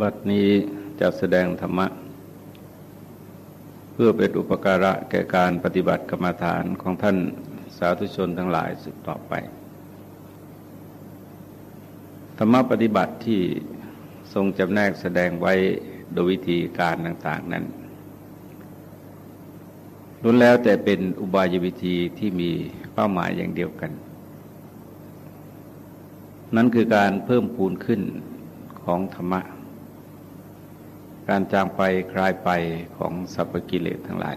บัดนี้จะแสดงธรรมะ เพื่อเป็นอุปการะแก่การปฏิบัติกรรมฐานของท่านสาธุชนทั้งหลายสืบต่อไป ธรรมะปฏิบัติที่ทรงจำแนกแสดงไว้โดยวิธีการต่าง ๆนั้นล้วนแล้วแต่เป็นอุบายวิธีที่มีเป้าหมายอย่างเดียวกัน นั่นคือการเพิ่มพูนขึ้นของธรรมะ การจางไปคลายไปของสัพพกิเลสทั้งหลาย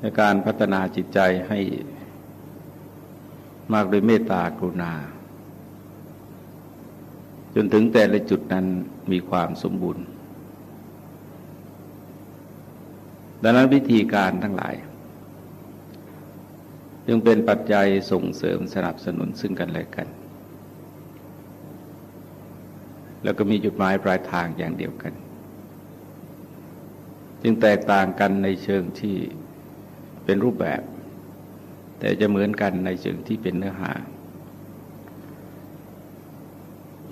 ในการพัฒนาจิตใจให้มากด้วยเมตตากรุณา จนถึงแต่ละจุดนั้นมีความสมบูรณ์ ดังนั้นวิธีการทั้งหลาย จึงเป็นปัจจัยส่งเสริมสนับสนุนซึ่งกันและกัน แล้วก็มีจุดหมายปลายทางอย่างเดียวกัน จึงแตกต่างกันในเชิงที่เป็นรูปแบบ แต่จะเหมือนกันในเชิงที่เป็นเนื้อหา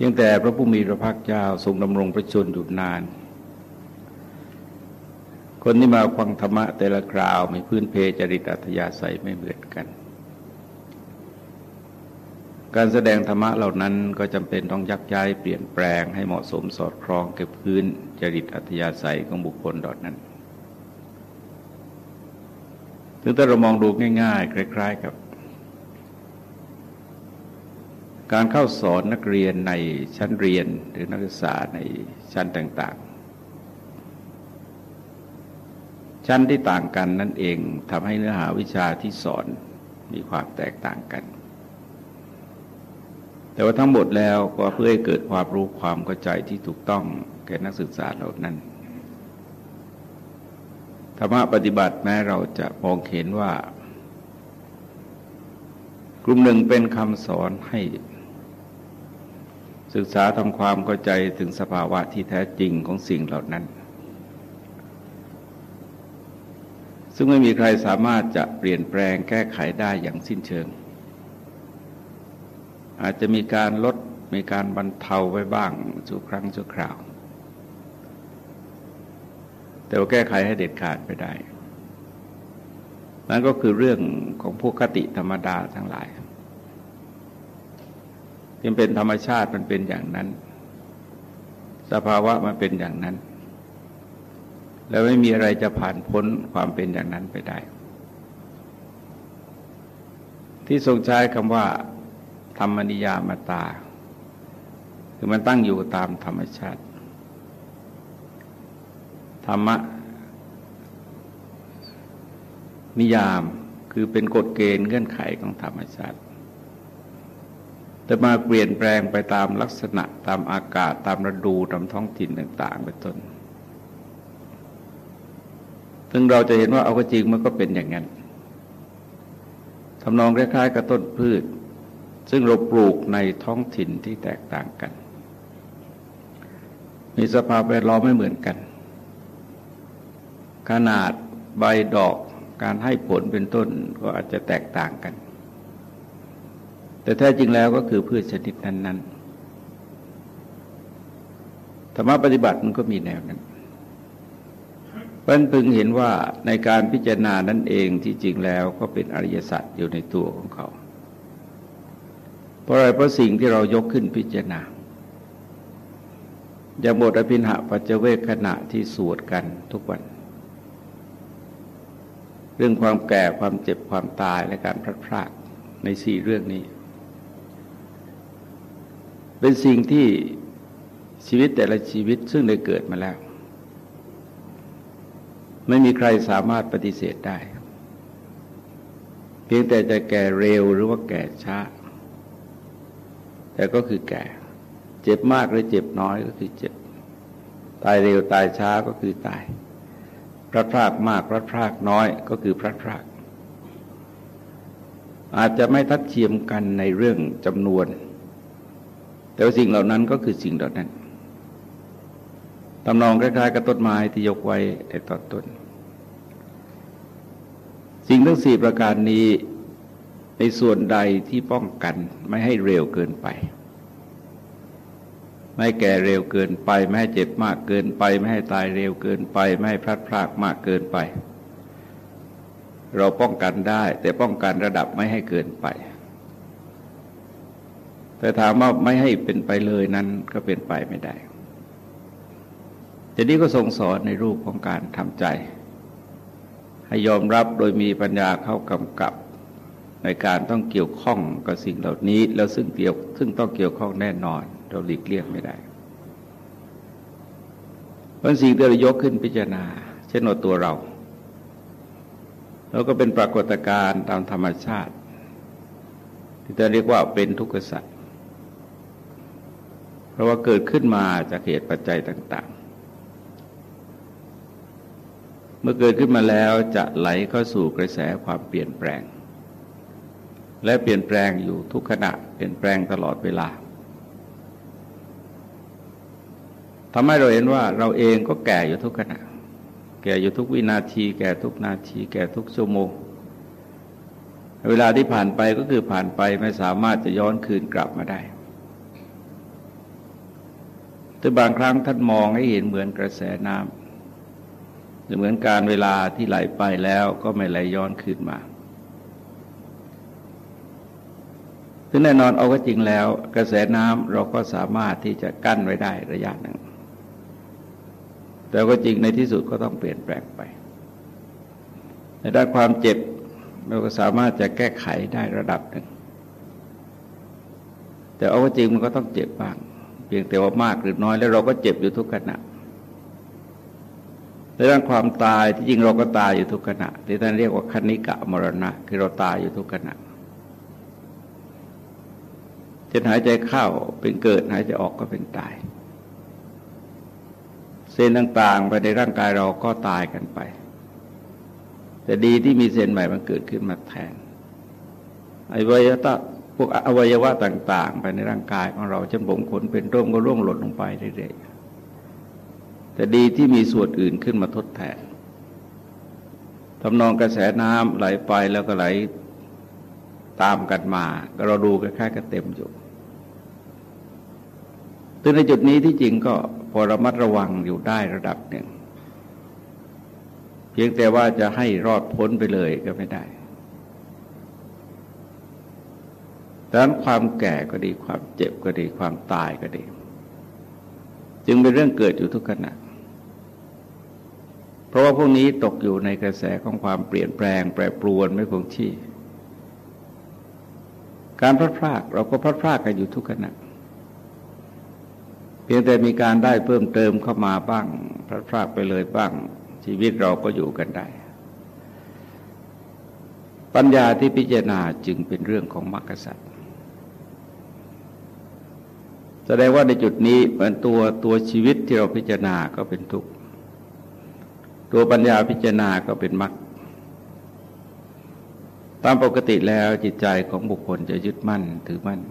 ยังแต่พระผู้มีพระภาคเจ้าทรงดำรงประชนอยู่นาน คนที่มาฟังธรรมะแต่ละคราวมีพื้นเพจริตอัธยาศัยไม่เหมือนกัน การแสดงธรรมะเหล่านั้นก็จำเป็นต้องยักย้ายเปลี่ยนแปลงให้เหมาะสมสอดคล้องกับพื้นจริตอัธยาศัยของบุคคลดอดนั้นถึงถ้าเรามองดูง่ายๆ คล้าย ๆ กับ การเข้าสอนนักเรียนในชั้นเรียนหรือนักศึกษาในชั้นต่าง ๆ ชั้นที่ต่างกันนั่นเองทำให้เนื้อหาวิชาที่สอนมีความแตกต่างกัน แต่ว่าทั้งหมดแล้วก็เพื่อให้เกิดความรู้ความเข้าใจที่ถูกต้องแก่นักศึกษาเหล่านั้นธรรมะปฏิบัติแม้เราจะมองเห็นว่า กลุ่มหนึ่งเป็นคำสอนให้ ศึกษาทำความเข้าใจถึงสภาวะที่แท้จริงของสิ่งเหล่านั้น ซึ่งไม่มีใครสามารถจะเปลี่ยนแปลงแก้ไขได้อย่างสิ้นเชิง อาจจะมีการลดมีการบรรเทาไว้บ้างชั่วครั้งชั่วคราว แต่ว่าแก้ไขให้เด็ดขาดไปได้ นั่นก็คือเรื่องของพวกคติธรรมดาทั้งหลายที่เป็นธรรมชาติมันเป็นอย่างนั้น สภาวะมันเป็นอย่างนั้น แล้วไม่มีอะไรจะผ่านพ้นความเป็นอย่างนั้นไปได้ ที่ทรงใช้คำว่า ธรรมนิยามตา คือมันตั้งอยู่ตามธรรมชาติ ธรรมนิยามคือเป็นกฎเกณฑ์เงื่อนไขของธรรมชาติ แต่มาเปลี่ยนแปลงไปตามลักษณะตามอากาศตามฤดูตามท้องถิ่นต่าง ๆ เป็นต้น ซึ่งเราจะเห็นว่าเอาก็จริงมันก็เป็นอย่างนั้นทำนองคล้ายๆกับต้นพืช ซึ่งเราปลูกในท้องถิ่นที่แตกต่างกัน มีสภาพแวดล้อมไม่เหมือนกัน ขนาดใบดอกการให้ผลเป็นต้นก็อาจจะแตกต่างกัน แต่แท้จริงแล้วก็คือพืชชนิดนั้น ๆ ธรรมะปฏิบัติมันก็มีแนวนั้นเพิ่นพึงเห็นว่าในการพิจารณานั่นเองที่จริงแล้วก็เป็นอริยสัจอยู่ในตัวของเขา ราะอะไรเพราะสิ่งที่เรายกขึ้นพิจารณาอย่างบทอภินหะปัจเจเวกขณะที่สวดกันทุกวัน เรื่องความแก่ความเจ็บความตายและการพลัดพรากในสี่เรื่องนี้ เป็นสิ่งที่ชีวิตแต่ละชีวิตซึ่งได้เกิดมาแล้ว ไม่มีใครสามารถปฏิเสธได้ เพียงแต่จะแก่เร็วหรือว่าแก่ช้า แต่ก็คือแก่ เจ็บมากหรือเจ็บน้อยก็คือเจ็บ ตายเร็วตายช้าก็คือตายพระพรากมากพระพรากน้อยก็คือพระพรากอาจจะไม่ทัดเทียมกันในเรื่องจำนวน แต่สิ่งเหล่านั้นก็คือสิ่งเหล่านั้นตำนองคล้ายๆกับต้นไม้ที่ยกไว้ในตอนต้น สิ่งทั้งสี่ประการนี้ ในส่วนใดที่ป้องกันไม่ให้เร็วเกินไป ไม่แก่เร็วเกินไป ไม่ให้เจ็บมากเกินไป ไม่ให้ตายเร็วเกินไป ไม่ให้พลัดพรากมากเกินไป เราป้องกันได้ แต่ป้องกันระดับไม่ให้เกินไป แต่ถามว่าไม่ให้เป็นไปเลยนั้นก็เป็นไปไม่ได้ทีนี้ก็ทรงสอนในรูปของการทำใจ ให้ยอมรับโดยมีปัญญาเข้ากำกับ ในการต้องเกี่ยวข้องกับสิ่งเหล่านี้แล้วซึ่งเกี่ยวซึ่งต้องเกี่ยวข้องแน่นอน เราหลีกเลี่ยงไม่ได้เพราะสิ่งที่เรายกขึ้นพิจารณา เช่นตัวเราเราก็เป็นปรากฏการณ์ตามธรรมชาติ ที่จะเรียกว่าเป็นทุกข์สัตว์เพราะว่าเกิดขึ้นมาจากเหตุปัจจัยต่าง ๆ เมื่อเกิดขึ้นมาแล้วจะไหลเข้าสู่กระแสความเปลี่ยนแปลง และเปลี่ยนแปลงอยู่ทุกขณะ เปลี่ยนแปลงตลอดเวลาทำให้เราเห็นว่าเราเองก็แก่อยู่ทุกขณะ แก่อยู่ทุกวินาที แก่ทุกนาที แก่ทุกชั่วโมง เวลาที่ผ่านไปก็คือผ่านไปไม่สามารถจะย้อนคืนกลับมาได้แต่บางครั้งท่านมองให้เห็นเหมือนกระแสน้ำเหมือนการเวลาที่ไหลไปแล้วก็ไม่ไหลย้อนคืนมา ซึ่งแน่นอนเอาก็จริงแล้ว กระแสน้ำเราก็สามารถที่จะกั้นไว้ได้ระยะหนึ่ง แต่ก็จริงในที่สุดก็ต้องเปลี่ยนแปลงไป ในด้านความเจ็บเราก็สามารถจะแก้ไขได้ระดับหนึ่ง แต่เอาก็จริงมันก็ต้องเจ็บบ้าง เพียงแต่ว่ามากหรือน้อยแล้วเราก็เจ็บอยู่ทุกขณะในด้านความตายที่จริงเราก็ตายอยู่ทุกขณะที่ท่านเรียกว่าคณิกะมรณะ คือเราตายอยู่ทุกขณะ จะหายใจเข้าเป็นเกิดหายใจออกก็เป็นตายเส้นต่างๆไปในร่างกายเราก็ตายกันไป แต่ดีที่มีเส้นใหม่มันเกิดขึ้นมาแทนอวัยวะพวกอวัยวะต่างๆไปในร่างกายของเราเช่นผมขนเป็นร่มก็ร่วงหล่นลงไปเรื่อยๆแต่ดีที่มีส่วนอื่นขึ้นมาทดแทนทำนองกระแสน้ำไหลไปแล้วก็ไหลตามกันมา ก็เราดูคล้ายๆกันเต็มอยู่ ซึ่งในจุดนี้ที่จริงก็พอระมัดระวังอยู่ได้ระดับหนึ่ง เพียงแต่ว่าจะให้รอดพ้นไปเลยก็ไม่ได้ดังนั้นความแก่ก็ดีความเจ็บก็ดีความตายก็ดี จึงเป็นเรื่องเกิดอยู่ทุกขณะเพราะว่าพวกนี้ตกอยู่ในกระแสของความเปลี่ยนแปลง แปรปรวนไม่คงที่ การพลาดพลาดเราก็พลาดพลาดกันอยู่ทุกขณะ พียงแต่มีการได้เพิ่มเติมเข้ามาบ้างพลาดพลาดไปเลยบ้าง ชีวิตเราก็อยู่กันได้ ปัญญาที่พิจารณาจึงเป็นเรื่องของมรรคสัตว์แสดงว่าในจุดนี้เหมือนตัวตัวชีวิตที่เราพิจารณาก็เป็นทุกข์ตัวปัญญาพิจารณาก็เป็นมรรคตามปกติแล้วจิตใจของบุคคลจะยึดมั่นถือมั่น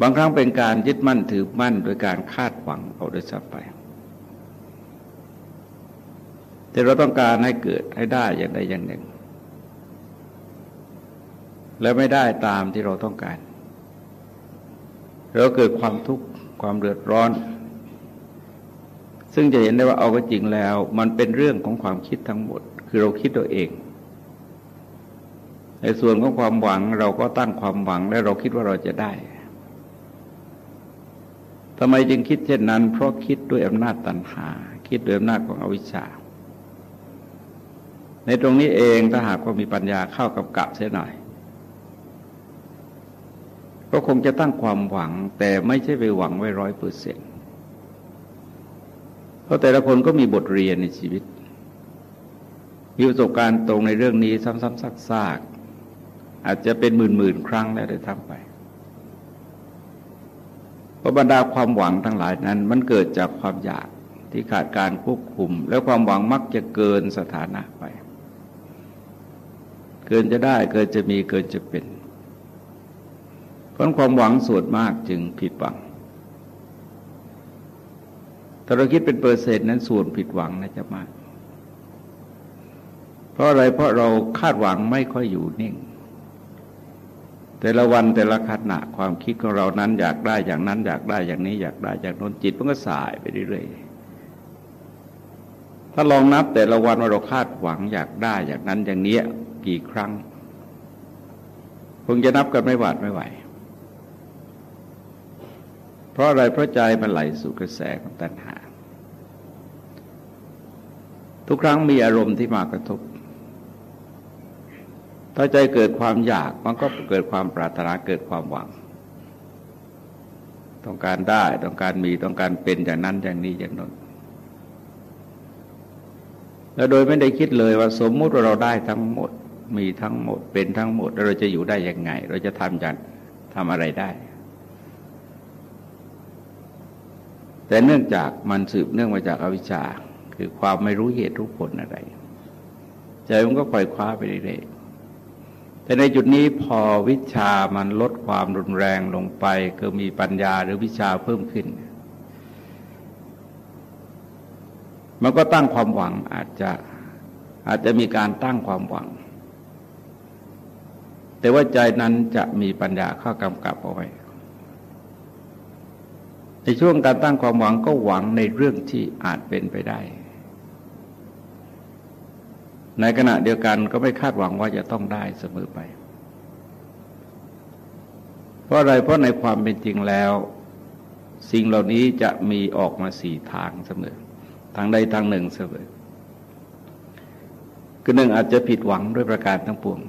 บางครั้งเป็นการยึดมั่นถือมั่นโดยการคาดหวังเอาโดยสับไป แต่เราต้องการให้เกิดให้ได้อย่างใดอย่างหนึ่ง แล้วไม่ได้ตามที่เราต้องการ เราเกิดความทุกข์ความเดือดร้อน ซึ่งจะเห็นได้ว่าเอาก็จริงแล้ว มันเป็นเรื่องของความคิดทั้งหมด คือเราคิดตัวเองในส่วนของความหวังเราก็ตั้งความหวังและเราคิดว่าเราจะได้ ทำไมจึงคิดเช่นนั้น เพราะคิดด้วยอำนาจตัณหา คิดด้วยอำนาจของอวิชชา ในตรงนี้เองถ้าหากว่ามีปัญญาเข้ากับกับเสียหน่อย ก็คงจะตั้งความหวัง แต่ไม่ใช่ไปหวังไว้ร้อยเปอร์เซ็นต์เพราะแต่ละคนก็มีบทเรียนในชีวิต มีประสบการณ์ตรงในเรื่องนี้ซ้ำๆซากๆอาจจะเป็นหมื่นๆครั้งแล้วได้ทำไป เพราะบรรดาความหวังทั้งหลายนั้น มันเกิดจากความอยากที่ขาดการควบคุม แล้วความหวังมักจะเกินสถานะไป เกินจะได้เกินจะมีเกินจะเป็น เพราะความหวังส่วนมากจึงผิดหวังถ้าเราคิดเป็นเปอร์เซ็นต์นั้นส่วนผิดหวังน่าจะมาก เพราะอะไรเพราะเราคาดหวังไม่ค่อยอยู่นิ่ง แต่ละวันแต่ละขณะความคิดของเรานั้นอยากได้อย่างนั้น อยากได้อย่างนี้ อยากได้อย่างโน้นจิตมันก็สายไปเรื่อยๆถ้าลองนับแต่ละวันว่าเราคาดหวังอยากได้อย่างนั้นอย่างนี้กี่ครั้งคงจะนับกันไม่หวาดไม่ไหว เพราะอะไรเพราะใจมันไหลสู่กระแสของตัณหา ทุกครั้งมีอารมณ์ที่มากระทบ ถ้าใจเกิดความอยากมันก็เกิดความปรารถนาเกิดความหวัง ต้องการได้ต้องการมีต้องการเป็นอย่างนั้นอย่างนี้อย่างนั้นแล้วโดยไม่ได้คิดเลยว่าสมมุติว่าเราได้ทั้งหมด มีทั้งหมดเป็นทั้งหมดเราจะอยู่ได้ยังไง เราจะทำจันทำอะไรได้ แต่เนื่องจากมันสืบเนื่องมาจากอวิชชา คือความไม่รู้เหตุรู้ผลอะไร ใจมันก็ปล่อยคว้าไปเรื่อยๆ แต่ในจุดนี้พอวิชามันลดความรุนแรงลงไปก็มีปัญญาหรือวิชาเพิ่มขึ้น มันก็ตั้งความหวังอาจจะอาจจะมีการตั้งความหวัง แต่ว่าใจนั้นจะมีปัญญาเข้ากำกับเอาไว้ ในช่วงการตั้งความหวังก็หวังในเรื่องที่อาจเป็นไปได้ ในขณะเดียวกันก็ไม่คาดหวังว่าจะต้องได้เสมอไป เพราะอะไรเพราะในความเป็นจริงแล้ว สิ่งเหล่านี้จะมีออกมาสี่ทางเสมอ ทางใดทางหนึ่งเสมอคือหนึ่งอาจจะผิดหวังด้วยประการทั้งปวง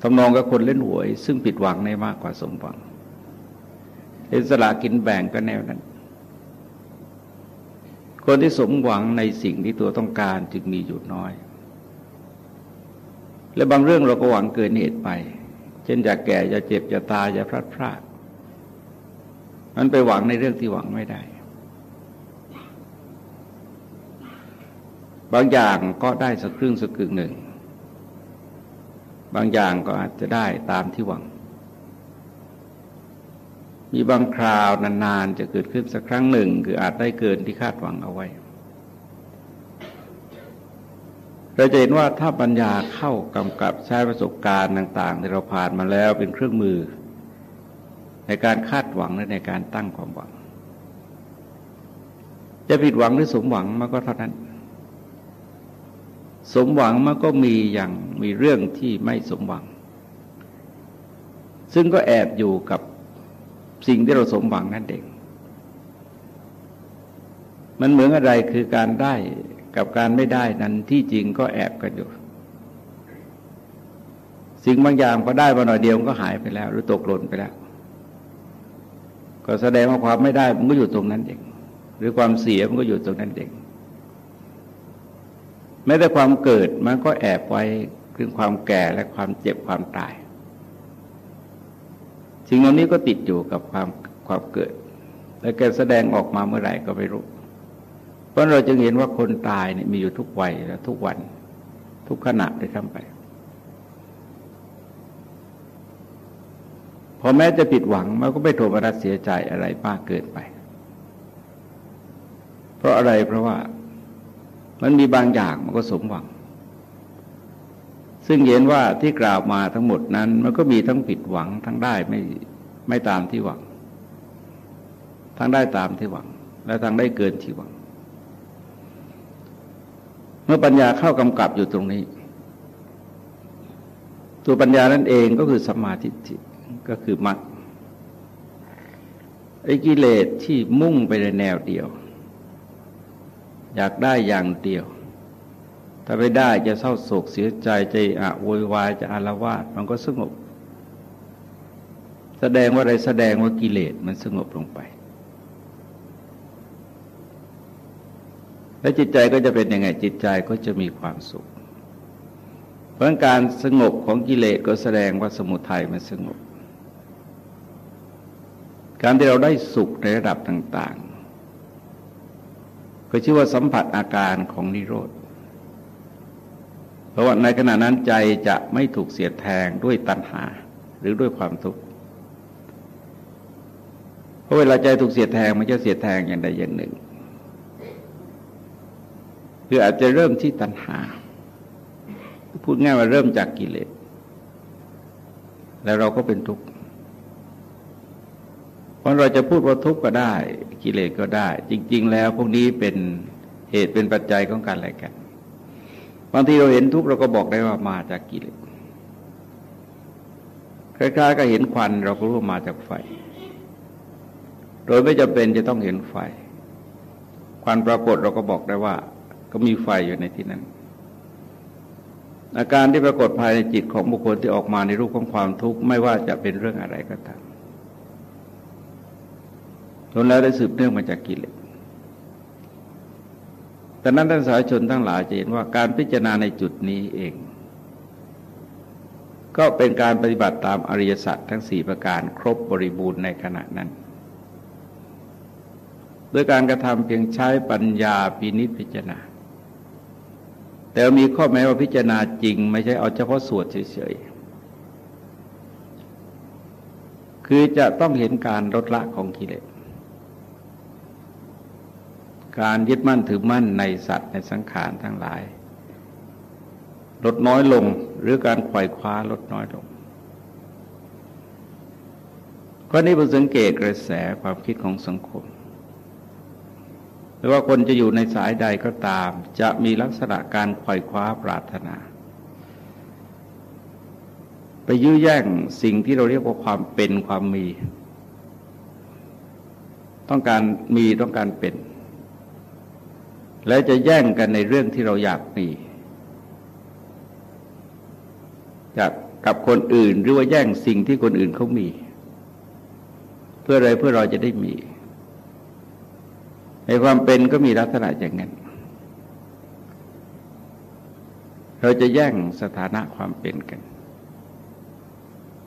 ทำนองกับคนเล่นหวย ซึ่งผิดหวังในมากกว่าสมหวังเอ็นสลากินแบ่งก็แนวนั้น คนที่สมหวังในสิ่งที่ตัวต้องการจึงมีอยู่น้อย และบางเรื่องเราก็หวังเกินเหตุไป เช่นอยากแก่อยากเจ็บอยากตายอยากพลาดพลาดมันไปหวังในเรื่องที่หวังไม่ได้ บางอย่างก็ได้สักครึ่งสักกึ่งหนึ่ง บางอย่างก็อาจจะได้ตามที่หวัง มีบางคราวนานๆจะเกิดขึ้นสักครั้งหนึ่ง คืออาจได้เกินที่คาดหวังเอาไว้ เราจะเห็นว่าถ้าปัญญาเข้ากำกับใช้ประสบการณ์ต่างๆที่เราผ่านมาแล้วเป็นเครื่องมือ ในการคาดหวังและในการตั้งความหวัง จะผิดหวังหรือสมหวังมันก็เท่านั้น สมหวังมันก็มีอย่างมีเรื่องที่ไม่สมหวัง ซึ่งก็แอบอยู่กับ สิ่งที่เราสมหวังนั่นเองมันเหมือนอะไรคือการได้กับการไม่ได้นั้นที่จริงก็แอบกันอยู่ สิ่งบางอย่างพอได้มาหน่อยเดียวก็หายไปแล้ว หรือตกหล่นไปแล้ว ก็แสดงว่าความไม่ได้มันก็อยู่ตรงนั้นเอง หรือความเสียมันก็อยู่ตรงนั้นเองแม้แต่ความเกิดมันก็แอบไว้คือความแก่และความเจ็บความตาย สิ่งเหล่านี้ก็ติดอยู่กับความความเกิด และแกแสดงออกมาเมื่อไหร่ก็ไม่รู้ เพราะเราจึงเห็นว่าคนตายเนี่ยมีอยู่ทุกวัยและทุกวัน ทุกขณะได้ทำไป พอแม้จะผิดหวังมันก็ไม่โทมนัสเสียใจอะไรมากเกินไป เพราะอะไรเพราะว่ามันมีบางอย่างมันก็สมหวัง ซึ่งเห็นว่าที่กล่าวมาทั้งหมดนั้น มันก็มีทั้งผิดหวังทั้งได้ไม่ไม่ตามที่หวัง ทั้งได้ตามที่หวัง และทั้งได้เกินที่หวัง เมื่อปัญญาเข้ากำกับอยู่ตรงนี้ ตัวปัญญานั่นเองก็คือสมาธิก็คือมรรคไอ้กิเลสที่มุ่งไปในแนวเดียว อยากได้อย่างเดียว ถ้าไม่ได้จะเศร้าโศกเสียใจใจะอะโวยวายจะอารวาสมันก็สงบ แสดงว่าอะไรแสดงว่ากิเลสมันสงบลงไป แล้วจิตใจก็จะเป็นยังไงจิตใจก็จะมีความสุข เพราะการสงบของกิเลสก็แสดงว่าสมุทัยมันสงบ การที่เราได้สุขในระดับต่างก็ชื่อว่าสัมผัสอาการของนิโรธ เพราะว่าในขณะนั้นใจจะไม่ถูกเสียดแทงด้วยตัณหา หรือด้วยความทุกข์เพราะเวลาใจถูกเสียดแทงมันจะเสียดแทงอย่างใดอย่างหนึ่งคืออาจจะเริ่มที่ตัณหา พูดง่ายว่าเริ่มจากกิเลสแล้วเราก็เป็นทุกข์เพราะเราจะพูดว่าทุกข์ก็ได้ กิเลสก็ได้ จริง ๆ แล้วพวกนี้เป็นเหตุเป็นปัจจัยของการอะไรกัน บางทีเราเห็นทุกข์เราก็บอกได้ว่ามาจากกิเลสคล้ายๆก็เห็นควันเราก็รู้ว่ามาจากไฟ โดยไม่จำเป็นจะต้องเห็นไฟ ควันปรากฏเราก็บอกได้ว่า ก็มีไฟอยู่ในที่นั้น อาการที่ปรากฏภายในจิตของบุคคลที่ออกมาในรูปของความทุกข์ไม่ว่าจะเป็นเรื่องอะไรก็ตามทนแล้วได้สืบเนื่องมาจากกิเลส แต่นั้นท่านสาธชนทั้งหลายจะเห็นว่าการพิจารณาในจุดนี้เอง ก็เป็นการปฏิบัติตามอริยสัจทั้งสี่ประการครบบริบูรณ์ในขณะนั้นดยการกระทำเพียงใช้ปัญญาพินิจพิจารณา แต่มีข้อแม้ว่าพิจารณาจริง ไม่ใช่เอาเฉพาะสวดเฉยๆ คือจะต้องเห็นการลดละของกิเลส การยึดมั่นถือมั่นในสัตว์ในสังขารทั้งหลาย ลดน้อยลงหรือการไขว่คว้าลดน้อยลงก็นี้ผมสังเกตกระแสความคิดของสังคมไม่ว่าคนจะอยู่ในสายใดก็ตาม จะมีลักษณะการไขว่คว้าปรารถนา ไปยื้อแย่งสิ่งที่เราเรียกว่าความเป็นความมี ต้องการมีต้องการเป็น และจะแย่งกันในเรื่องที่เราอยากมีจากกับคนอื่นหรือว่าแย่งสิ่งที่คนอื่นเขามี เพื่ออะไรเพื่อเราจะได้มี ในความเป็นก็มีลักษณะอย่างนั้น เราจะแย่งสถานะความเป็นกัน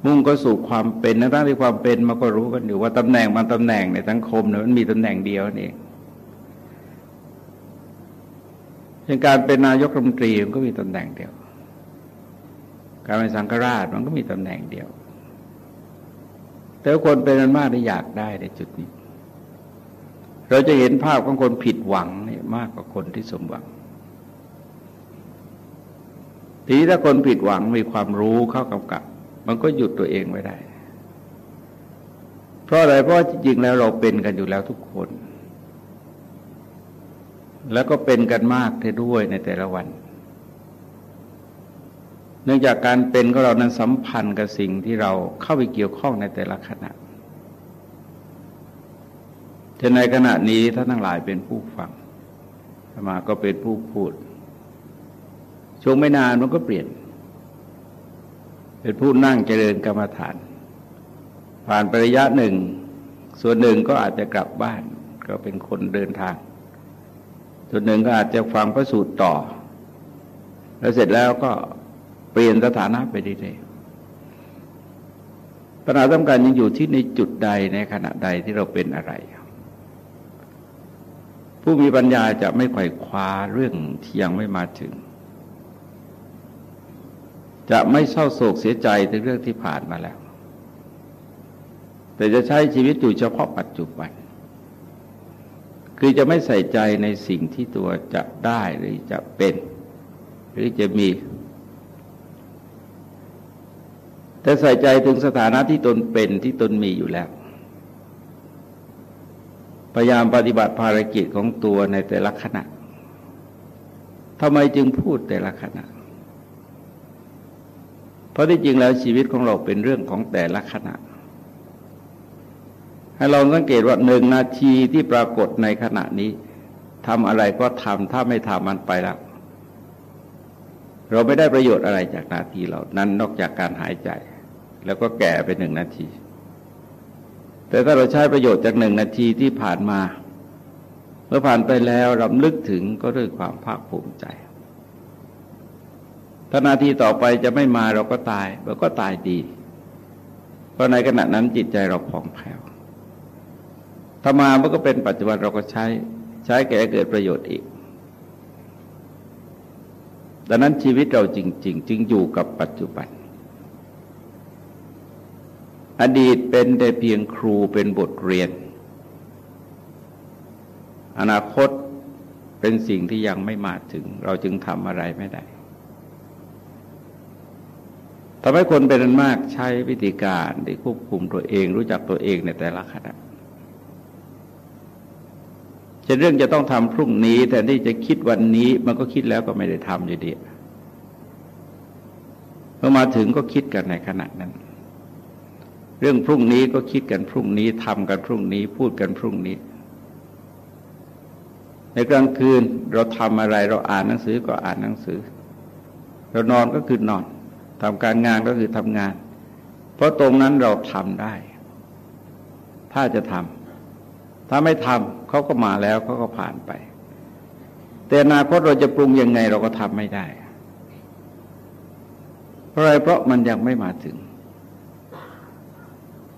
มุ่งก็สู่ความเป็นนะตั้งที่ความเป็นมาก็รู้กันอยู่ว่าตำแหน่งบางตำแหน่งในสังคมเนี่ยมันมีตำแหน่งเดียวนั่นเอง เช่นการเป็นนายกรัฐมนตรีมันก็มีตำแหน่งเดียว การเป็นสังฆราชมันก็มีตำแหน่งเดียว แต่คนเป็นมันมากที่อยากได้ในจุดนี้ เราจะเห็นภาพของคนผิดหวังนี่มากกว่าคนที่สมหวังทีนี้ถ้าคนผิดหวังมีความรู้เข้ากำกับ มันก็หยุดตัวเองไว้ได้ เพราะอะไรเพราะจริงๆแล้วเราเป็นกันอยู่แล้วทุกคน แล้วก็เป็นกันมากด้วยในแต่ละวัน เนื่องจากการเป็นของเรานั้นสัมพันธ์กับสิ่งที่เราเข้าไปเกี่ยวข้องในแต่ละขณะจะในขณะนี้ท่านทั้งหลายเป็นผู้ฟังมาก็เป็นผู้พูด ช่วงไม่นานมันก็เปลี่ยน เป็นผู้นั่งเจริญกรรมฐาน ผ่านประยะหนึ่ง ส่วนหนึ่งก็อาจจะกลับบ้าน ก็เป็นคนเดินทาง ส่วนหนึ่งก็อาจจะฟังพระสูตรต่อ แล้วเสร็จแล้วก็เปลี่ยนสถานะไปเรื่อยๆปัญหาสำคัญยังอยู่ที่ในจุดใดในขณะใดที่เราเป็นอะไร ผู้มีปัญญาจะไม่ไขว่คว้าเรื่องที่ยังไม่มาถึง จะไม่เศร้าโศกเสียใจในเรื่องที่ผ่านมาแล้ว แต่จะใช้ชีวิตอยู่เฉพาะปัจจุบัน คือจะไม่ใส่ใจในสิ่งที่ตัวจะได้หรือจะเป็น หรือจะมี แต่ใส่ใจถึงสถานะที่ตนเป็นที่ตนมีอยู่แล้ว พยายามปฏิบัติภารกิจของตัวในแต่ละขณะทำไมจึงพูดแต่ละขณะ เพราะที่จริงแล้วชีวิตของเราเป็นเรื่องของแต่ละขณะ ให้เราสังเกตว่าหนึ่งนาทีที่ปรากฏในขณะนี้ทำอะไรก็ทำถ้าไม่ทำมันไปแล้วเราไม่ได้ประโยชน์อะไรจากนาทีเหล่านั้นนอกจากการหายใจ แล้วก็แก่ไปหนึ่งนาที แต่ถ้าเราใช้ประโยชน์จากหนึ่งนาทีที่ผ่านมา เมื่อผ่านไปแล้วรำลึกถึงก็ด้วยความภาคภูมิใจถ้านาทีต่อไปจะไม่มาเราก็ตายเราก็ตายดี เพราะในขณะนั้นจิตใจเราผ่องแผ้ว ถ้ามามันก็เป็นปัจจุบันเราก็ใช้ใช้แก่เกิดประโยชน์อีก ดังนั้นชีวิตเราจริง ๆ จึงอยู่กับปัจจุบัน อดีตเป็นแต่เพียงครูเป็นบทเรียน อนาคตเป็นสิ่งที่ยังไม่มาถึง เราจึงทำอะไรไม่ได้ทำให้คนเป็นมากใช้วิธีการที่ควบคุมตัวเองรู้จักตัวเองในแต่ละขณะ จะเรื่องจะต้องทำพรุ่งนี้แต่ที่จะคิดวันนี้มันก็คิดแล้วก็ไม่ได้ทำอยู่ดีเมื่อมาถึงก็คิดกันในขณะนั้น เรื่องพรุ่งนี้ก็คิดกันพรุ่งนี้ทำกันพรุ่งนี้ พูดกันพรุ่งนี้ ในกลางคืนเราทำอะไรเราอ่านหนังสือก็อ่านหนังสือ เรานอนก็คือนอนทำการงานก็คือทำงาน เพราะตรงนั้นเราทำได้ ถ้าจะทำถ้าไม่ทำ เขาก็มาแล้วเขาก็ผ่านไป แต่อนาคตเราจะปรุงยังไงเราก็ทำไม่ได้ เพราะอะไรเพราะมันยังไม่มาถึง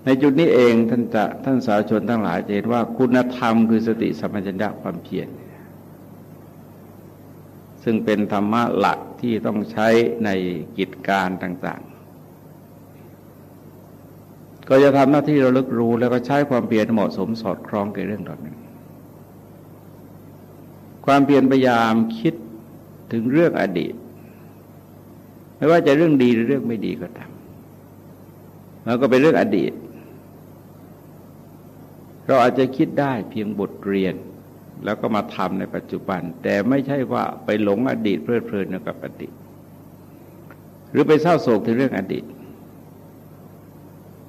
ในจุดนี้เองท่านจะท่านสาชนทั้งหลายจะเห็นว่าคุณธรรมคือสติสัมปชัญญะความเพียรซึ่งเป็นธรรมะหลักที่ต้องใช้ในกิจการต่างๆก็จะทำหน้าที่เราลึกรู้แล้วก็ใช้ความเพียรเหมาะสมสอดคล้องกับเรื่องเหล่านั้น ความเพียรพยายามคิดถึงเรื่องอดีต ไม่ว่าจะเรื่องดีหรือเรื่องไม่ดีก็ตามแล้วก็เป็นเรื่องอดีต เราอาจจะคิดได้เพียงบทเรียน แล้วก็มาทำในปัจจุบัน แต่ไม่ใช่ว่าไปหลงอดีตเพลิดเพลินกับอดีต หรือไปเศร้าโศกถึงเรื่องอดีต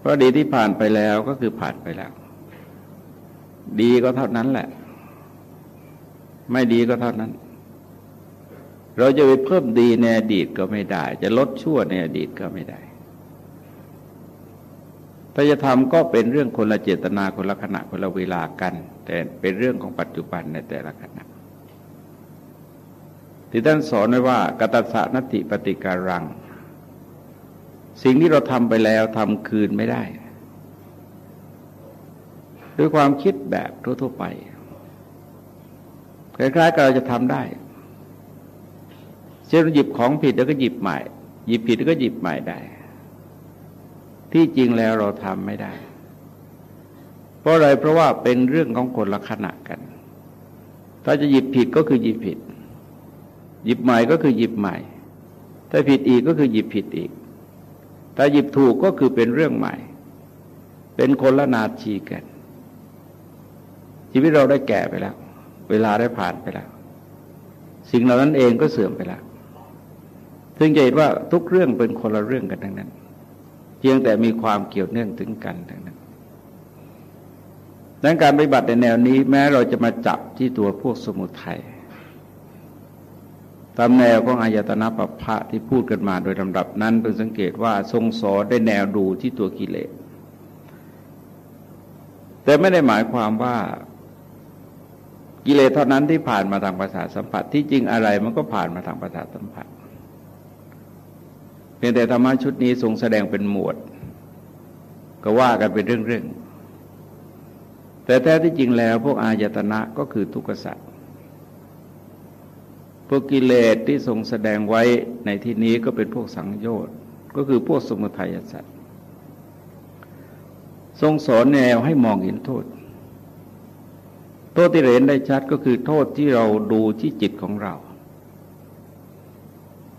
เพราะดีที่ผ่านไปแล้วก็คือผ่านไปแล้ว ดีก็เท่านั้นแหละ ไม่ดีก็เท่านั้น เราจะไปเพิ่มดีในอดีตก็ไม่ได้ จะลดชั่วในอดีตก็ไม่ได้ถ้าจะทำก็เป็นเรื่องคนละเจตนาคนละขณะคนละเวลากัน แต่เป็นเรื่องของปัจจุบันในแต่ละขณะที่ท่านสอนไว้ว่ากตัสสนติปฏิการัง สิ่งที่เราทำไปแล้วทำคืนไม่ได้ ด้วยความคิดแบบทั่วๆไป คล้ายๆกับเราจะทำได้ เช่นหยิบของผิดแล้วก็หยิบใหม่ หยิบผิดแล้วก็หยิบใหม่ได้ ที่จริงแล้วเราทำไม่ได้ เพราะอะไรเพราะว่าเป็นเรื่องของคนละขณะกัน ถ้าจะหยิบผิดก็คือหยิบผิด หยิบใหม่ก็คือหยิบใหม่ ถ้าผิดอีกก็คือหยิบผิดอีก ถ้าหยิบถูกก็คือเป็นเรื่องใหม่ เป็นคนละนาทีกัน ชีวิตเราได้แก่ไปแล้ว เวลาได้ผ่านไปแล้ว สิ่งเหล่านั้นเองก็เสื่อมไปแล้วซึ่งจะเห็นว่าทุกเรื่องเป็นคนละเรื่องกันทั้งนั้น เพียงแต่มีความเกี่ยวเนื่องถึงกันทั้งนั้นดังการปฏิบัติในแนวนี้แม้เราจะมาจับที่ตัวพวกสมุทัยตามแนวของอายตนะปภะที่พูดกันมาโดยลำดับนั้นเพิ่งสังเกตว่าทรงสอนได้แนวดูที่ตัวกิเลสแต่ไม่ได้หมายความว่า กิเลสเท่านั้นที่ผ่านมาทางประสาทสัมผัส ที่จริงอะไรมันก็ผ่านมาทางประสาทสัมผัสเพียงแต่ธรรมะชุดนี้ทรงแสดงเป็นหมวด ก็ว่ากันเป็นเรื่องๆแต่แท้ที่จริงแล้วพวกอายตนะก็คือทุกขสัตว์พวกกิเลสที่ทรงแสดงไว้ในที่นี้ก็เป็นพวกสังโยชน์ก็คือพวกสมุทัยสัตว์ทรงสอนแนวให้มองเห็นโทษ ษที่เห็นได้ชัดก็คือโทษที่เราดูที่จิตของเรา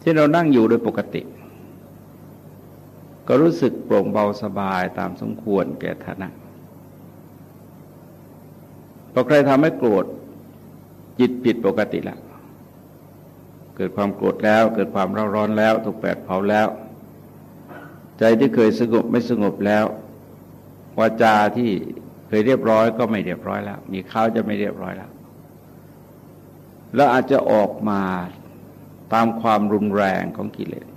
ที่เรานั่งอยู่โดยปกติ ก็รู้สึกโปร่งเบาสบายตามสมควรแก่ฐานะพอใครทำให้โกรธจิตผิดปกติแล้วเกิดความโกรธแล้ว เกิดความร้อนร้อนแล้ว ถูกแปดเผาแล้ว ใจที่เคยสงบไม่สงบแล้ววาจาที่ เคยเรียบร้อยก็ไม่เรียบร้อยแล้ว มีข้าวจะไม่เรียบร้อยแล้ว แล้วอาจจะออกมาตามความรุนแรงของกิเลส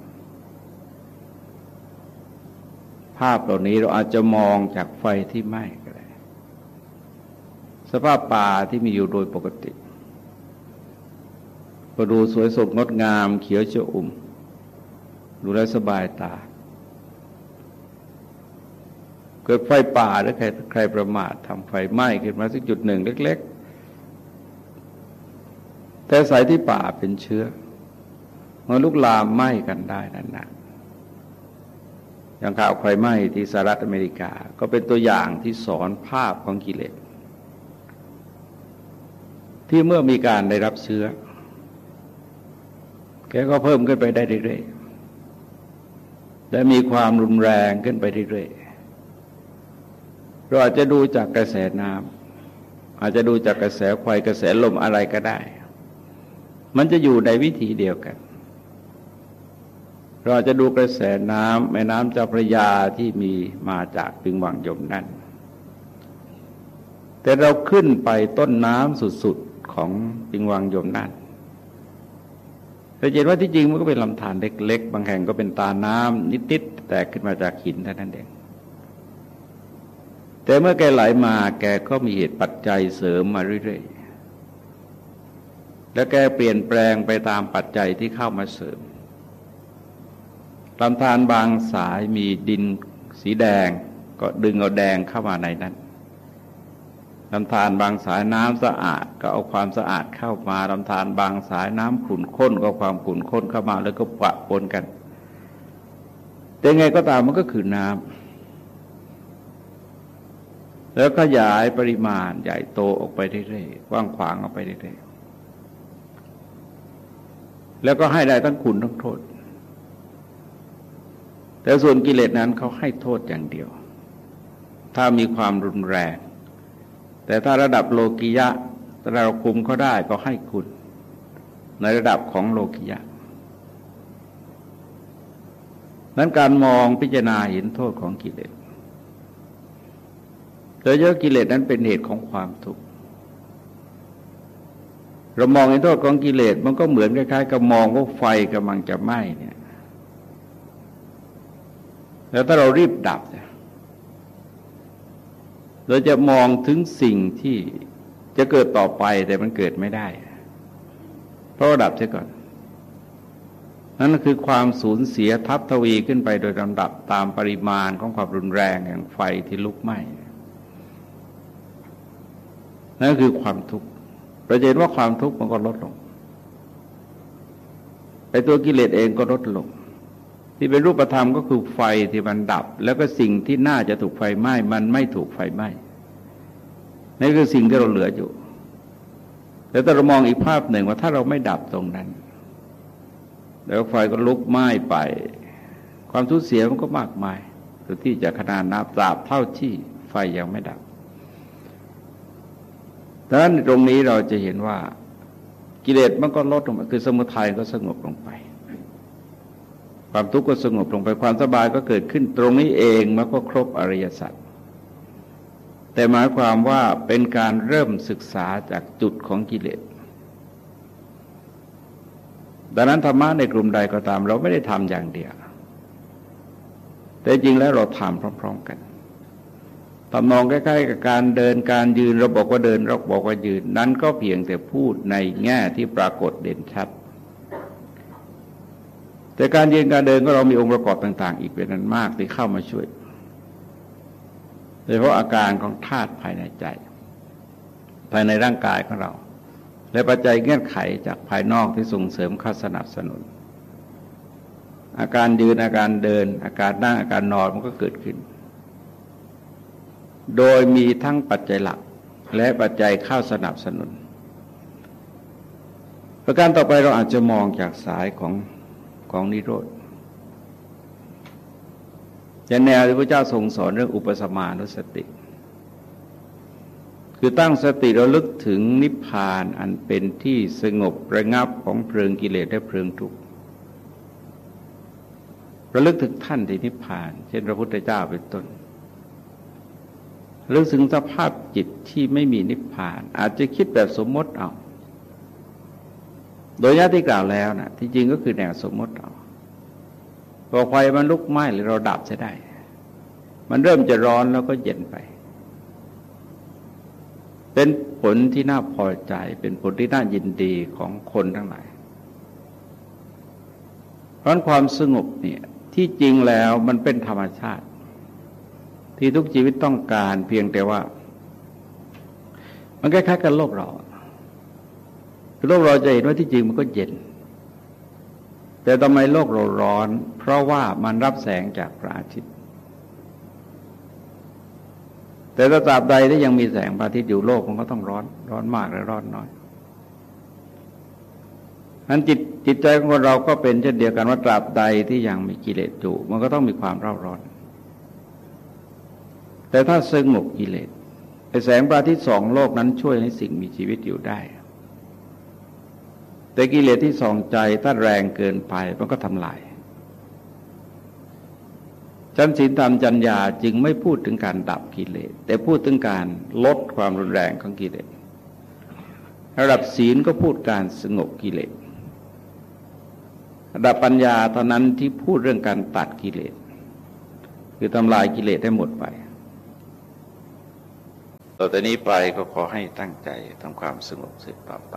ภาพเหล่านี้เราอาจจะมองจากไฟที่ไหม้ก็ได้สภาพป่าที่มีอยู่โดยปกติ ก็ดูสวยสดงดงามเขียวเชอุ่ม ดูแลสบายตา เกิดไฟป่าหรือใครใครประมาททำไฟไหม้ขึ้นมาสักจุดหนึ่งเล็ก ๆ แต่สายที่ป่าเป็นเชื้อมันลุกลามไหม้กันได้นานอย่างข่าวไฟไหม้ที่สหรัฐอเมริกา ก็เป็นตัวอย่างที่สอนภาพของกิเลสที่เมื่อมีการได้รับเชื้อแกก็เพิ่มขึ้นไปได้เรื่อยๆและมีความรุนแรงขึ้นไปเรื่อยๆ เราอาจจะดูจากกระแสน้ำอาจจะดูจากกระแสควายกระแสลมอะไรก็ได้ มันจะอยู่ในวิธีเดียวกัน เราจะดูกระแสน้ำแม่น้ำเจ้าพระยาที่มีมาจากปิงวังยมนั่น แต่เราขึ้นไปต้นน้ำสุดๆของปิงวังยมนั่นเราเห็นว่าที่จริงมันก็เป็นลำธารเล็ก ๆ บางแห่งก็เป็นตาน้ำนิดๆแตกขึ้นมาจากหินเท่านั้นเอง แต่เมื่อแกไหลมาแกก็มีเหตุปัจจัยเสริมมาเรื่อยๆ แล้วแกเปลี่ยนแปลงไปตามปัจจัยที่เข้ามาเสริมลำธารบางสายมีดินสีแดง ก็ดึงเอาแดงเข้ามาในนั้นลำธารบางสายน้ำสะอาด ก็เอาความสะอาดเข้ามาลำธารบางสายน้ำขุ่นข้นก็ความขุ่นข้นเข้ามาแล้วก็ปะปนกันแต่ไงก็ตามมันก็คือน้ำ แล้วขยายปริมาณใหญ่โตออกไปเรื่อยๆกว้างขวางออกไปเรื่อยๆแล้วก็ให้ได้ทั้งคุณทั้งโทษ แต่ส่วนกิเลสนั้นเขาให้โทษอย่างเดียว ถ้ามีความรุนแรง แต่ถ้าระดับโลกิยะเราคุมเขาได้ก็ให้คุณ ในระดับของโลกิยะนั้นการมองพิจารณาเห็นโทษของกิเลส โดยเฉพาะกิเลสนั้นเป็นเหตุของความทุกข์เรามองเห็นโทษของกิเลสมันก็เหมือนคล้ายๆกับมองว่าไฟกำลังจะไหม้เนี่ยแล้วถ้าเรารีบดับเนี่ยเราจะมองถึงสิ่งที่จะเกิดต่อไปแต่มันเกิดไม่ได้ เพราะดับเสียก่อน นั่นคือความสูญเสียทับทวีขึ้นไปโดยลำดับตามปริมาณของความรุนแรงแห่งไฟที่ลุกไหม้ นั่นคือความทุกข์เราเห็นว่าความทุกข์มันก็ลดลงไอ้ตัวกิเลสเองก็ลดลง ที่เป็นรูปธรรมก็คือไฟที่มันดับ แล้วก็สิ่งที่น่าจะถูกไฟไหม้มันไม่ถูกไฟไหม้นี่นคือสิ่งที่เราเหลืออยู่แต่ถ้าเรามองอีกภาพหนึ่งว่าถ้าเราไม่ดับตรงนั้น แล้วไฟก็ลุกไหม้ไป ความทุกข์เสียมันก็มากมายตัวที่จะขนาดนับตราบเท่าที่ไฟยังไม่ดับ ดังนั้นตรงนี้เราจะเห็นว่ากิเลสมันก็ลดลงมาคือสมุทัยก็สงบลงไป ความทุกข์ก็สงบลงไปความสบายก็เกิดขึ้นตรงนี้เองมันก็ครบอริยสัจแต่หมายความว่าเป็นการเริ่มศึกษาจากจุดของกิเลสดังนั้นธรรมะในกลุ่มใดก็ตาม เราไม่ได้ทำอย่างเดียว แต่จริงแล้วเราทำพร้อม ๆ กัน ตำนองใกล้ๆกับการเดินการยืนเราบอกว่าเดินเราบอกว่ายืน นั้นก็เพียงแต่พูดในแง่ที่ปรากฏเด่นชัด แต่การยืนการเดินก็เรามีองค์ประกอบต่าง ๆ อีกเป็นนั้นมากที่เข้ามาช่วยโดยเฉพาะอาการของธาตุภายในใจ ภายในร่างกายของเรา และปัจจัยเงื่อนไขจากภายนอกที่ส่งเสริมข้าสนับสนุน อาการยืนอาการเดิน อาการนั่งอาการนอนมันก็เกิดขึ้น โดยมีทั้งปัจจัยหลักและปัจจัยเข้าสนับสนุน ประการต่อไปเราอาจจะมองจากสายของของนิโรธอย่างแนวที่พระเจ้าทรงสอนเรื่องอุปสมานุสติ คือตั้งสติเราลึกถึงนิพพานอันเป็นที่สงบระงับของเพลิงกิเลสและเพลิงทุกข์ระลึกถึงท่านที่นิพพาน เช่นพระพุทธเจ้าเป็นต้น ระลึกถึงสภาพจิตที่ไม่มีนิพพาน อาจจะคิดแบบสมมติเอา โดยญาติกล่าวแล้วนะที่จริงก็คือแนวสมมติเราพอไฟมันลุกไหม้หรือเราดับจะได้ มันเริ่มจะร้อนแล้วก็เย็นไป เป็นผลที่น่าพอใจ เป็นผลที่น่ายินดีของคนทั้งหลายเพราะความสงบเนี่ยที่จริงแล้วมันเป็นธรรมชาติ ที่ทุกชีวิตต้องการเพียงแต่ว่า มันคล้ายๆกับโลกเราโลกเราจะเห็นว่าที่จริงมันก็เย็น แต่ทำไมโลกเราร้อน เพราะว่ามันรับแสงจากพระอาทิตย์ แต่ถ้าตราบใดที่ยังมีแสงพระอาทิตย์อยู่โลกมันก็ต้องร้อน ร้อนมากและร้อนน้อยนั้นจิตจิตใจของเราก็เป็นเช่นเดียวกันว่าตราบใดที่ยังมีกิเลสอยู่มันก็ต้องมีความเร่าร้อน แต่ถ้าสงบกิเลสแสงพระอาทิตย์สองโลกนั้นช่วยให้สิ่งมีชีวิตอยู่ได้ แต่กิเลสที่ส่องใจถ้าแรงเกินไปมันก็ทำลายจันศีลธรรมจัญญาจึงไม่พูดถึงการดับกิเลสแต่พูดถึงการลดความรุนแรงของกิเลสระดับศีลก็พูดการสงบกิเลสระดับปัญญาเท่านั้นที่พูดเรื่องการตัดกิเลสคือทำลายกิเลสได้หมดไป ต่อแต่นี้ไปก็ขอให้ตั้งใจทำความสงบสืบต่อไป